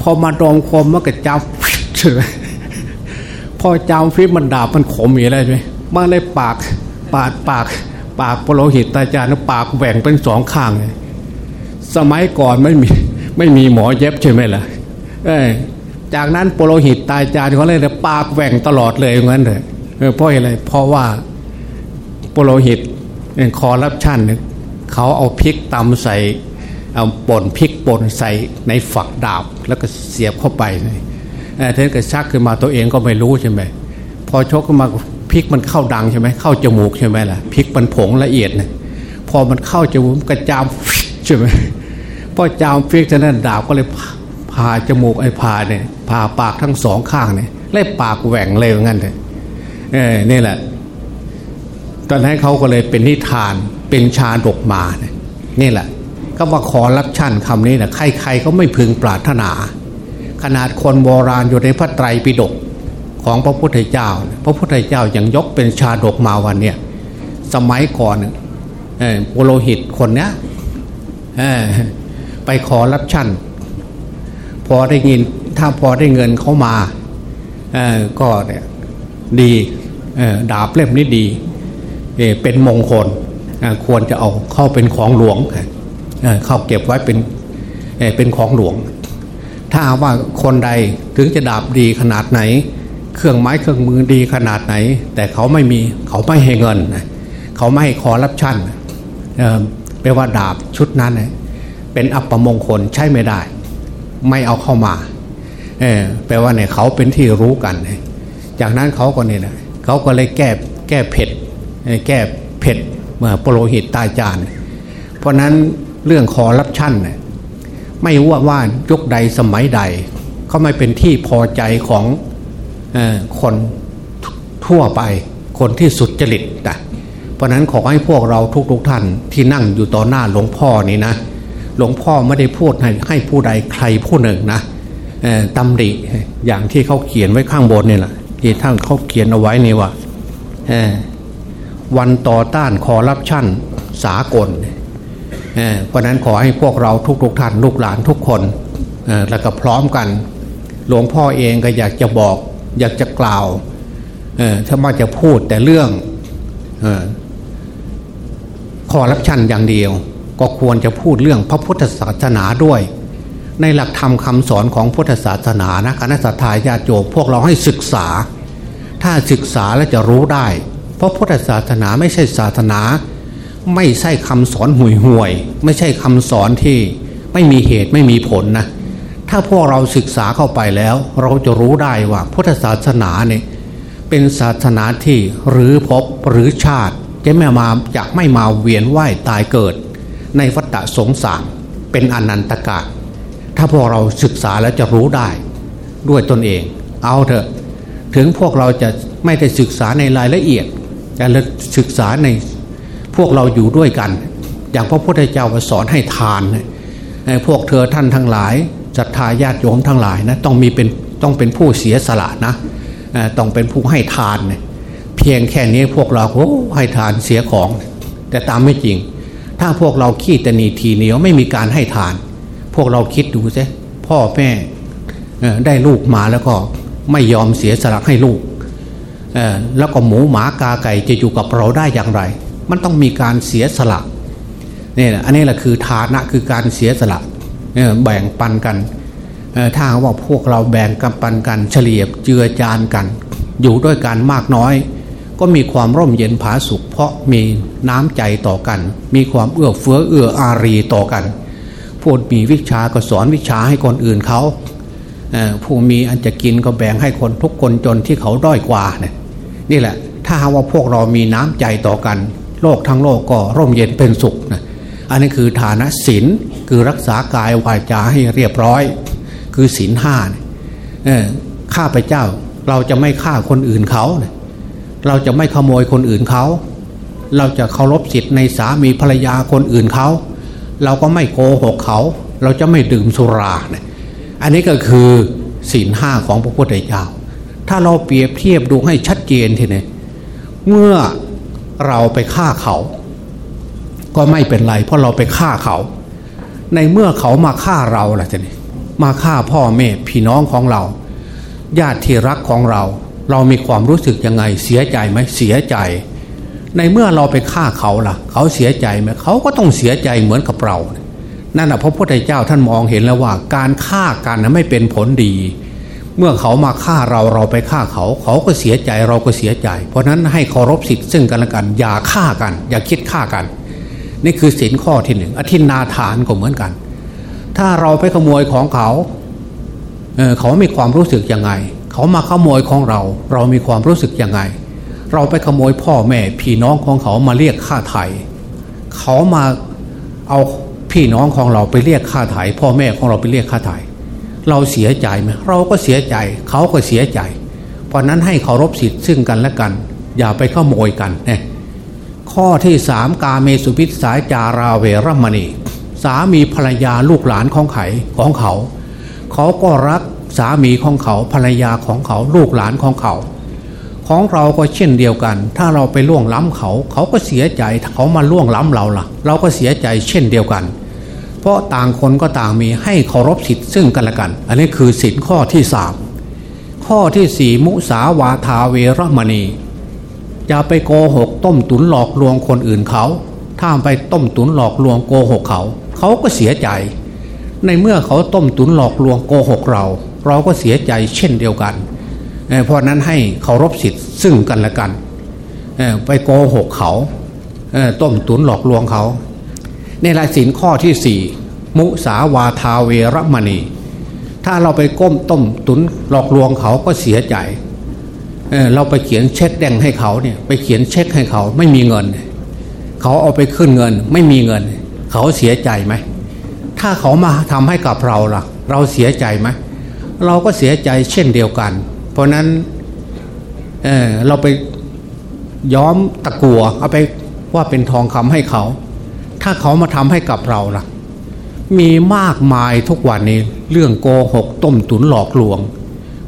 พอมาโดมคมมันก็จับใช่ไหมพอจามฟิบมันดาบมันขมอย่างไรใช่ไหมมันเลยปากปากปาก ปากโปรหิตตาจารย์ปากแหว่งเป็นสองข้างเลยสมัยก่อนไม่มีไม่มีหมอเย็บใช่ไหมล่ะจากนั้นโปรหิตตาจารย์เขาเลยปากแหว่งตลอดเลยอย่างนั้นเลยเพราะอะไรเพราะว่าโปรหิตคอรับชั่นเขาเอาพริกตำใส่เอาป่นพริกป่นใส่ในฝักดาบแล้วก็เสียบเข้าไปเลยท่านก็ชักขึ้นมาตัวเองก็ไม่รู้ใช่ไหมพอชกขึ้นมา พริกมันเข้าดังใช่ไหมเข้าจมูกใช่ไหมล่ะพริกมันผงละเอียดนะพอมันเข้าจมูกกระจามใช่ไหมพอจามพริกจะนั้นดาบก็เลยพาจมูกไอ้พาเนี่ยพาปากทั้งสองข้างเนี่ยไล่ปากแหว่งเลยงั้นเลยเออนี่แหละ ตอนนั้นเขาก็เลยเป็นนิทานเป็นชาดกมาเนี่ยนี่แหละ ก็ว่าขอรับชั่นคำนี้นะใครๆก็ไม่พึงปรารถนา ขนาดคนโบราณอยู่ในพระไตรปิฎก ของพระพุทธเจ้า พระพุทธเจ้ายังยกเป็นชาดกมาวันเนี่ยสมัยก่อนโปโลหิตคนเนี้ยไปขอรับชั่น พอได้ยินถ้าพอได้เงินเขามาก็เนี่ยดีดาบเล่มนี้ดีเป็นมงคลควรจะเอาเข้าเป็นของหลวงเข้าเก็บไว้เป็นเป็นของหลวง ถ้าว่าคนใดถึงจะดาบดีขนาดไหน เครื่องไม้เครื่องมือดีขนาดไหน แต่เขาไม่มีเขาไม่ให้เงิน เขาไม่ให้ขอรับชั่นแปลว่าดาบชุดนั้นเป็นอัปมงคลใช่ไม่ได้ ไม่เอาเข้ามาแปลว่าเนี่ยเขาเป็นที่รู้กันจากนั้นเขาก็เนี่ยนะเขาก็เลยแก้แก้เผ็ดแก้เผ็ดเมื่อโปรหิตตายจารย์เพราะนั้นเรื่องคอรับชั่นเนี่ยไม่ว่าว่ายกใดสมัยใด เขาไม่เป็นที่พอใจของ คนทั่วไปคนที่สุดจริตนะเพราะนั้นขอให้พวกเราทุกๆทท่านที่นั่งอยู่ต่อหน้าหลวงพ่อนี่นะ หลวงพ่อไม่ได้พูดให้ให้ผู้ใดใครผู้หนึ่งนะตำดิอย่างที่เขาเขียนไว้ข้างบนนี่แหละที่ท่านเขาเขียนเอาไว้นี่ว่าวันต่อต้านคอรับชั่นสากลเพราะนั้นขอให้พวกเราทุกๆทท่านลูกหลานทุกคนแล้วก็พร้อมกัน หลวงพ่อเองก็อยากจะบอก อยากจะกล่าวถ้ามาจะพูดแต่เรื่องคอรับชันอย่างเดียว ก็ควรจะพูดเรื่องพระพุทธศาสนาด้วย ในหลักธรรมคาสอนของพุทธศาสนานะคณะสัตยาญาโยพวกเราให้ศึกษา ถ้าศึกษาแล้วจะรู้ได้ เพราะพุทธศาสนาไม่ใช่ศาสนา ไม่ใช่คำสอนห่วยห่วยไม่ใช่คำสอนที่ไม่มีเหตุไม่มีผลนะ ถ้าพวกเราศึกษาเข้าไปแล้ว เราจะรู้ได้ว่าพุทธศาสนาเนี่ยเป็นศาสนาที่หรือพบหรือชาติจะไม่มาจะไม่มาเวียนว่ายตายเกิด ในวัฏสงสารเป็นอนันตกาลถ้าพวกเราศึกษาแล้วจะรู้ได้ ด้วยตนเอง เอาเถอะ ถึงพวกเราจะไม่ได้ศึกษาในรายละเอียดแต่ศึกษาในพวกเราอยู่ด้วยกัน อย่างพระพุทธเจ้าสอนให้ทานพวกเธอท่านทั้งหลาย ศรัทธาญาติโยมทั้งหลายนะต้องมีเป็นต้องเป็นผู้เสียสละนะต้องเป็นผู้ให้ทานเนี่ยเพียงแค่นี้พวกเราโอ้ให้ทานเสียของ แต่ตามไม่จริง ถ้าพวกเราขี้ตนีทีเหนียวไม่มีการให้ทาน พวกเราคิดดูสิพ่อแม่ได้ลูกมาแล้วก็ไม่ยอมเสียสละให้ลูกแล้วก็หมูหมากาไก่จะอยู่กับเราได้อย่างไร มันต้องมีการเสียสละนี่แหละอันนี้แหละคือฐานะคือการเสียสละ แบ่งปันกันถ้าว่าพวกเราแบ่งกันปันกัน เฉลี่ยเจือจานกัน อยู่ด้วยกันมากน้อย ก็มีความร่มเย็นผาสุข เพราะมีน้ำใจต่อกัน มีความเอื้อเฟื้อเอื้ออารีต่อกันผู้มีวิชาก็สอนวิชาให้คนอื่นเขาผู้มีอันจะกินก็แบ่งให้คนทุกคนจนที่เขาด้อยกว่าเนี่ยนี่แหละ ถ้าว่าพวกเรามีน้ำใจต่อกัน โลกทั้งโลกก็ร่มเย็นเป็นสุขนะอันนี้คือฐานะศีล คือรักษากายวาจาให้เรียบร้อย คือศีลห้าเนี่ยข้าพเจ้าเราจะไม่ฆ่าคนอื่นเขา เราจะไม่ขโมยคนอื่นเขา เราจะเคารพสิทธิ์ในสามีภรรยาคนอื่นเขา เราก็ไม่โกหกเขา เราจะไม่ดื่มสุราเนี่ยอันนี้ก็คือศีลห้าของพระพุทธเจ้า ถ้าเราเปรียบเทียบดูให้ชัดเจนทีนี้เมื่อเราไปฆ่าเขา ก็ไม่เป็นไร เพราะเราไปฆ่าเขา ในเมื่อเขามาฆ่าเราล่ะทีนี้มาฆ่าพ่อแม่พี่น้องของเรา ญาติที่รักของเรา เรามีความรู้สึกยังไงเสียใจไหมเสียใจ ในเมื่อเราไปฆ่าเขาล่ะ เขาเสียใจไหมเขาก็ต้องเสียใจเหมือนกับเรา นั่นแหะพระพุทธเจ้าท่านมองเห็นแล้วว่า การฆ่ากันนะไม่เป็นผลดี เมื่อเขามาฆ่าเราเราไปฆ่าเขา เขาก็เสียใจเราก็เสียใจ เพราะนั้นให้เคารพสิทธิ์ซึ่งกันและกัน อย่าฆ่ากัน อย่าคิดฆ่ากัน นี่คือสินข้อที่หนึ่งอธินาทานก็เหมือนกัน ถ้าเราไปขโมยของเขาเเขามีความรู้สึกยังไง เขามาขโมยของเรา เรามีความรู้สึกยังไง เราไปขโมยพ่อแม่พี่น้องของเขามาเรียกค่าไถ่เขามาเอาพี่น้องของเราไปเรียกค่าไถ่พ่อแม่ของเราไปเรียกค่าไถ่เราเสียใจไหมเราก็เสียใจ เขาก็เสียใจ เพราะนั้นให้เคารพสิทธิ์ซึ่งกันและกัน อย่าไปขโมยกันเนี่ย ข้อที่สามกาเมสุพิสายจาราเวรมณี สามีภรรยาลูกหลานของไขของเขา เขาก็รักสามีของเขาภรรยาของเขาลูกหลานของเขา ของเราก็เช่นเดียวกัน ถ้าเราไปล่วงล้ำเขา เขาก็เสียใจเขามาล่วงล้ำเราล่ะ เราก็เสียใจเช่นเดียวกัน เพราะต่างคนก็ต่างมีให้เคารพสิทธิ์ซึ่งกันและกัน อันนี้คือสินข้อที่สามข้อที่สี่มุสาวาทาเวรมณี อย่าไปโกหกต้มตุนหลอกลวงคนอื่นเขาถ้าไปต้มตุนหลอกลวงโกหกเขา เขาก็เสียใจ ในเมื่อเขาต้มตุนหลอกลวงโกหกเรา เราก็เสียใจเช่นเดียวกันเพราะนั้นให้เคารพสิทธิ์ซึ่งกันและกันไปโกหกเขาต้มตุนหลอกลวงเขา ในลายสินข้อที่สี่มุสาวาทาเวรมณี ถ้าเราไปก้มต้มตุนหลอกลวงเขาก็เสียใจ เราไปเขียนเช็คแดงให้เขาเนี่ยไปเขียนเช็คให้เขาไม่มีเงิน เขาเอาไปขึ้นเงิน ไม่มีเงิน เขาเสียใจไหมถ้าเขามาทำให้กับเราล่ะ เราเสียใจไหมเราก็เสียใจเช่นเดียวกัน เพราะนั้นเเราไปย้อมตะกัวเอาไปว่าเป็นทองคำให้เขา ถ้าเขามาทำให้กับเราล่ะ มีมากมายทุกวันนี้เรื่องโกหกต้มตุนหลอกลวง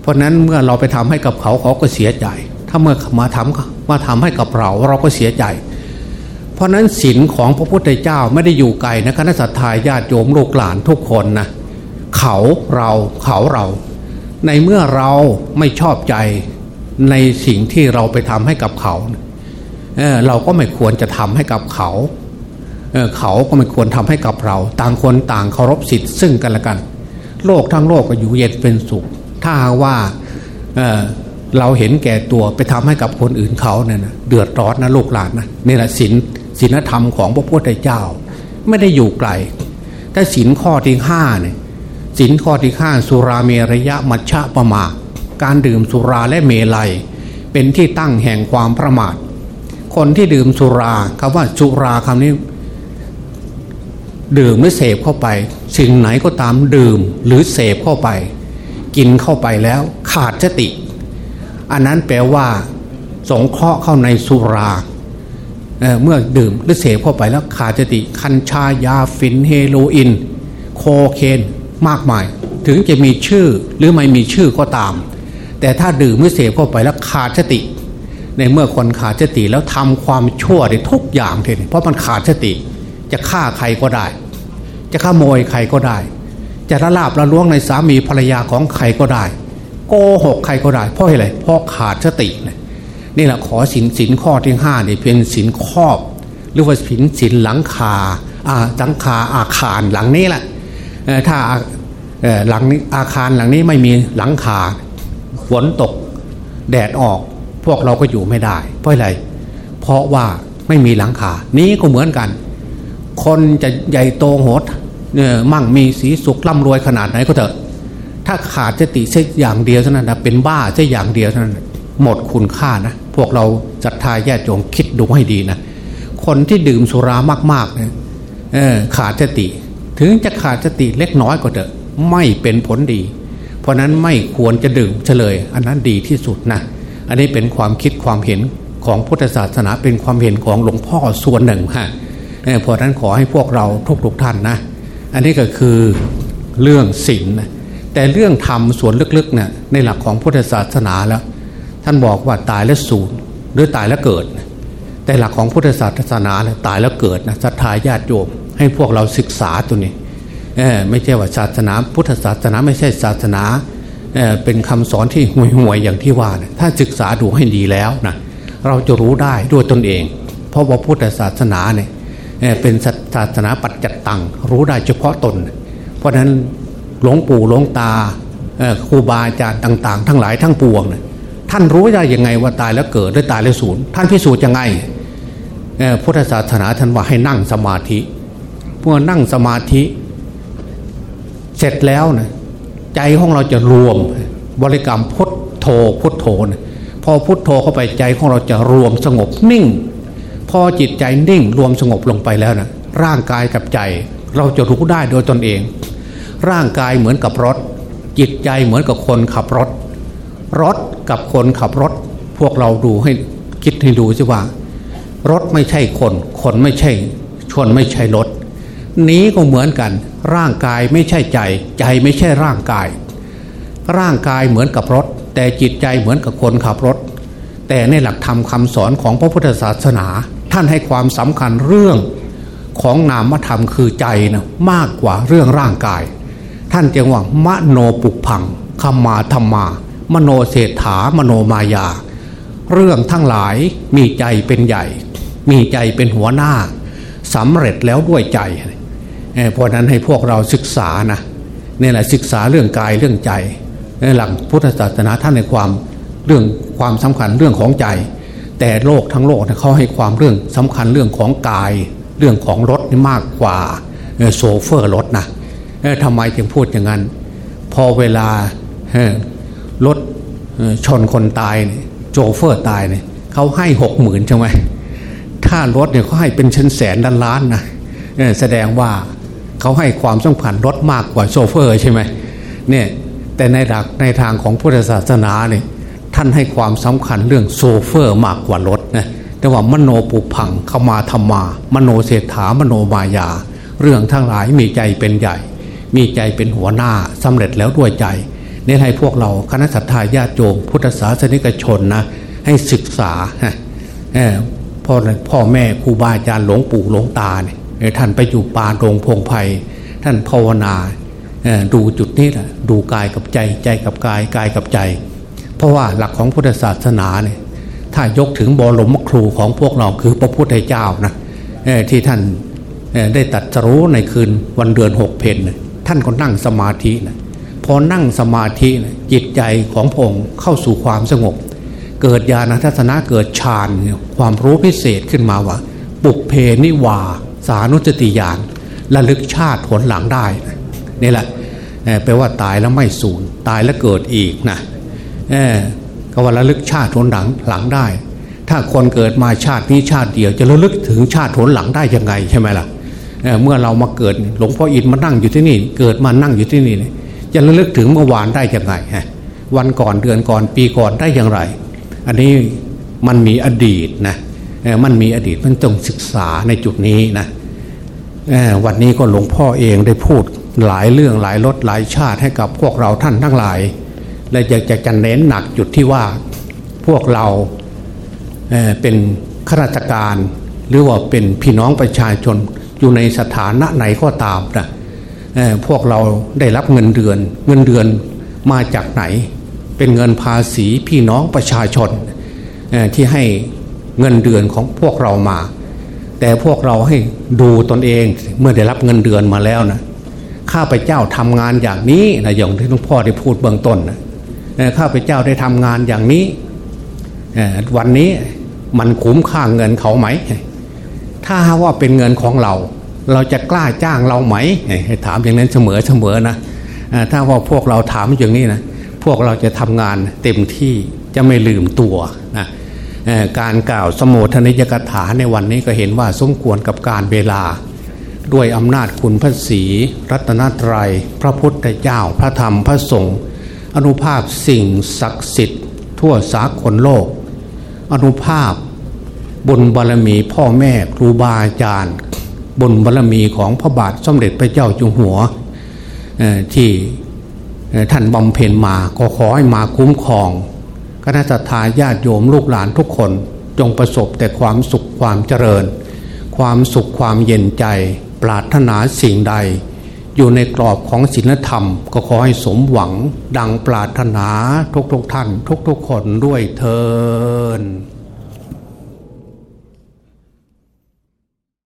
เพราะนั้นเมื่อเราไปทำให้กับเขาเขาก็เสียใจ ถ้าเมื่อมาทำมาทำให้กับเราเราก็เสียใจ เพราะนั้นศีลของพระพุทธเจ้าไม่ได้อยู่ไกลนะคณะสัตยาญาติโยมลูกหลานทุกคนนะเขาเราเขาเรา ในเมื่อเราไม่ชอบใจในสิ่งที่เราไปทำให้กับเขาเเราก็ไม่ควรจะทำให้กับเขาเขาก็ไม่ควรทำให้กับเรา ต่างคนต่างเคารพสิทธิ์ซึ่งกันและกัน โลกทั้งโลกก็อยู่เย็นเป็นสุข ถ้าว่าเเราเห็นแก่ตัวไปทำให้กับคนอื่นเขาเนี่ยนะเดือดร้อนนะลูกหลานนะนี่แหละศีลศีลธรรมของพระพุทธเจ้า ไม่ได้อยู่ไกลแต่ศีลข้อที่ห้าเนี่ยศีลข้อที่ห้าสุราเมรยะมัชฌะประมาการดื่มสุราและเมลัย เป็นที่ตั้งแห่งความประมาท คนที่ดื่มสุราคำว่าสุราคำนี้ ดื่มหรือเสพเข้าไป สิ่งไหนก็ตามดื่มหรือเสพเข้าไป กินเข้าไปแล้วขาดสติ อันนั้นแปลว่าสงเคราะห์เข้าในสุราเมื่อดื่มหรือเสพเข้าไปแล้วขาดสติกัญชายาฝิ่นเฮโรอีนโคเคนมากมาย ถึงจะมีชื่อหรือไม่มีชื่อก็ตาม แต่ถ้าดื่มหรือเสพเข้าไปแล้วขาดสติ ในเมื่อคนขาดสติแล้วทำความชั่วในทุกอย่างเลยเพราะมันขาดสติ จะฆ่าใครก็ได้ จะขโมยใครก็ได้ จะละลาบละล้วงในสามีภรรยาของใครก็ได้ โกหกใครก็ได้เพราะอะไรเพราะขาดสตินี่แหละขอสินสินข้อที่ห้านี่เป็นสินครอบ หรือว่าสินสินหลังคาอาหลังคาอาคารหลังนี้แหละถ้าหลังนี้อาคารหลังนี้ไม่มีหลังคาฝนตกแดดออก พวกเราก็อยู่ไม่ได้ เพราะอะไร เพราะว่าไม่มีหลังคา นี้ก็เหมือนกัน คนจะใหญ่โตโหด มั่งมีสีสุขร่ำรวยขนาดไหนก็เถอะ ถ้าขาดสติสักอย่างเดียวเท่านั้นนะเป็นบ้าสักอย่างเดียวเท่านั้น หมดคุณค่านะ พวกเราศรัทธาแย่จงคิดดูให้ดีนะคนที่ดื่มสุรามากๆเนี่ยขาดสติ ถึงจะขาดสติเล็กน้อยก็เถอะ ไม่เป็นผลดี เพราะนั้นไม่ควรจะดื่มเฉลย อันนั้นดีที่สุดนะอันนี้เป็นความคิดความเห็นของพุทธศาสนาเป็นความเห็นของหลวงพ่อส่วนหนึ่งฮะเพราะนั้นขอให้พวกเราทุกๆท่านนะ อันนี้ก็คือเรื่องศีลนะแต่เรื่องธรรมส่วนลึกๆเนี่ยในหลักของพุทธศาสนาแล้ว ท่านบอกว่าตายแล้วสูญหรือตายแล้วเกิด แต่หลักของพุทธศาสนาเนี่ยตายแล้วเกิดนะศรัทธาญาติโยมให้พวกเราศึกษาตัวนี้ไม่ใช่ว่าศาสนา พุทธศาสนาไม่ใช่ศาสนาเเป็นคำสอนที่ห่วยๆอย่างที่ว่านะถ้าศึกษาดูให้ดีแล้วนะเราจะรู้ได้ด้วยตนเอง เพราะว่าพุทธศาสนาเนี่ย เป็นศาสนาปัจจัตตังรู้ได้เฉพาะตน เพราะฉะนั้นหลวงปู่หลวงตาครูบาอาจารย์ต่าง ๆ ทั้งหลายทั้งปวงท่านรู้ได้ยังไงว่าตายแล้วเกิดหรือตายแล้วสูญท่านพิสูจน์ยังไงพุทธศาสนาท่านว่าให้นั่งสมาธิเมื่อนั่งสมาธิ เสร็จแล้วนะใจของเราจะรวมบริกรรมพุทโธพุทโธนะพอพุทโธเข้าไปใจของเราจะรวมสงบนิ่ง อจิตใจนิ่งรวมสงบลงไปแล้วนะร่างกายกับใจ เราจะรู้ได้โดยตนเอง ร่างกายเหมือนกับรถ จิตใจเหมือนกับคนขับรถ รถกับคนขับรถ พวกเราดูให้คิดให้ดูสิว่า รถไม่ใช่คน คนไม่ใช่ ชนไม่ใช่รถ นี้ก็เหมือนกัน ร่างกายไม่ใช่ใจ ใจไม่ใช่ร่างกาย ร่างกายเหมือนกับรถ แต่จิตใจเหมือนกับคนขับรถ แต่ในหลักธรรมคำสอนของพระพุทธศาสนา ท่านให้ความสำคัญเรื่องของนามธรรมคือใจนะมากกว่าเรื่องร่างกาย ท่านจึงว่ามโนปุพังคมาธรรมา มโนเศรษฐามโนมายา เรื่องทั้งหลายมีใจเป็นใหญ่ มีใจเป็นหัวหน้าสำเร็จแล้วด้วยใจเพราะนั้นให้พวกเราศึกษานะนี่แหละศึกษาเรื่องกายเรื่องใจในหลักพุทธศาสนาท่านในความเรื่องความสำคัญเรื่องของใจ แต่โลกทั้งโลกเขาให้ความเรื่องสำคัญเรื่องของกาย เรื่องของรถนี่มากกว่าโซเฟอร์รถนะทำไมจึงพูดอย่างนั้น พอเวลารถชนคนตายโจเฟอร์ตายเนี่ยเขาให้หกหมื่นใช่ไหมถ้ารถเนี่ยเขาให้เป็นชั้นแสนล้านล้านนะแสดงว่าเขาให้ความสำคัญรถมากกว่าโชเฟอร์ใช่ไหมเนี่ยแต่ในหลักในทางของพุทธศาสนาเนี่ย ท่านให้ความสำคัญเรื่องโซเฟอร์มากกว่ารถนะแต่ว่ามโนปุพังเขามาธรรมา มโนเศรษฐามโนมายา เรื่องทั้งหลายมีใจเป็นใหญ่ มีใจเป็นหัวหน้าสำเร็จแล้วด้วยใจเน้นให้พวกเราคณะสัตยาญาติโยมพุทธศาสนิกชนนะให้ศึกษาพ่อพ่อแม่ครูบาอาจารย์หลวงปู่หลวงตาเนี่ยท่านไปอยู่ป่าโรงพงไพ่ท่านภาวนาดูจุดนี้แหละดูกายกับใจใจกับกายกายกับใจ เพราะว่าหลักของพุทธศาสนาเนี่ยถ้ายกถึงบรมครูของพวกเราคือพระพุทธเจ้านะที่ท่านได้ตัดสรู้ในคืนวันเดือนหกเพนท่านก็นั่งสมาธินะพอนั่งสมาธินะจิตใจของพงเข้าสู่ความสงบ เกิดญาณทัศนะเกิดฌานความรู้พิเศษขึ้นมาว่า ปุกเพนิวา สานุจติญาณระลึกชาติผลหลังได้นี่แหละแปลว่าตายแล้วไม่สูญตายแล้วเกิดอีกนะ ก็ว่าระลึกชาติทนหลังหลังได้ ถ้าคนเกิดมาชาตินี้ชาติเดียว จะระลึกถึงชาติทนหลังได้ยังไงใช่ไหมล่ะเเมื่อเรามาเกิดหลวงพ่ออินมานั่งอยู่ที่นี่ เกิดมานั่งอยู่ที่นี่ จะระลึกถึงเมื่อวานได้ยังไงฮะวันก่อนเดือนก่อนปีก่อนได้อย่างไร อันนี้มันมีอดีตนะมันมีอดีตมันต้องศึกษาในจุดนี้นะวันนี้ก็หลวงพ่อเองได้พูดหลายเรื่องหลายรสหลายชาติให้กับพวกเราท่านทั้งหลาย และอยากจะจะเน้นหนักจุดที่ว่าพวกเราเเป็นข้าราชการ หรือว่าเป็นพี่น้องประชาชนอยู่ในสถานะไหนก็ตามนะพวกเราได้รับเงินเดือน เงินเดือนมาจากไหน เป็นเงินภาษีพี่น้องประชาชนที่ให้เงินเดือนของพวกเรามา แต่พวกเราให้ดูตนเองเมื่อได้รับเงินเดือนมาแล้วนะข้าพเจ้าทำงานอย่างนี้นะอย่างที่หลวงพ่อได้พูดเบื้องต้นนะ ข้าพเจ้าได้ทำงานอย่างนี้วันนี้มันคุ้มค่าเงินเขาไหม ถ้าว่าเป็นเงินของเรา เราจะกล้าจ้างเราไหม ถามอย่างนั้นเสมอเสมอนะถ้าว่าพวกเราถามอย่างนี้นะพวกเราจะทำงานเต็มที่จะไม่ลืมตัวนะการกล่าวสมโภชนิยกถาในวันนี้ก็เห็นว่าสมควรกับการเวลา ด้วยอำนาจคุณพระศีรัตนตรยัย พระพุทธเจ้าพระธรรมพระสงฆ์ อนุภาพสิ่งศักดิ์สิทธิ์ ทั่วสากลโลก อนุภาพบุญบารมีพ่อแม่ครูบาอาจารย์บุญบารมีของพระบาทสมเด็จพระเจ้าอยู่หัวที่ท่านบำเพ็ญมาขอขอให้มาคุ้มครองคณะทาญาติโยมลูกหลานทุกคนจงประสบแต่ความสุขความเจริญ ความสุขความเย็นใจ ปรารถนาสิ่งใด อยู่ในกรอบของศีลธรรม ก็ขอให้สมหวังดังปรารถนาทุกๆทท่าน ทุกๆคนด้วยเทอ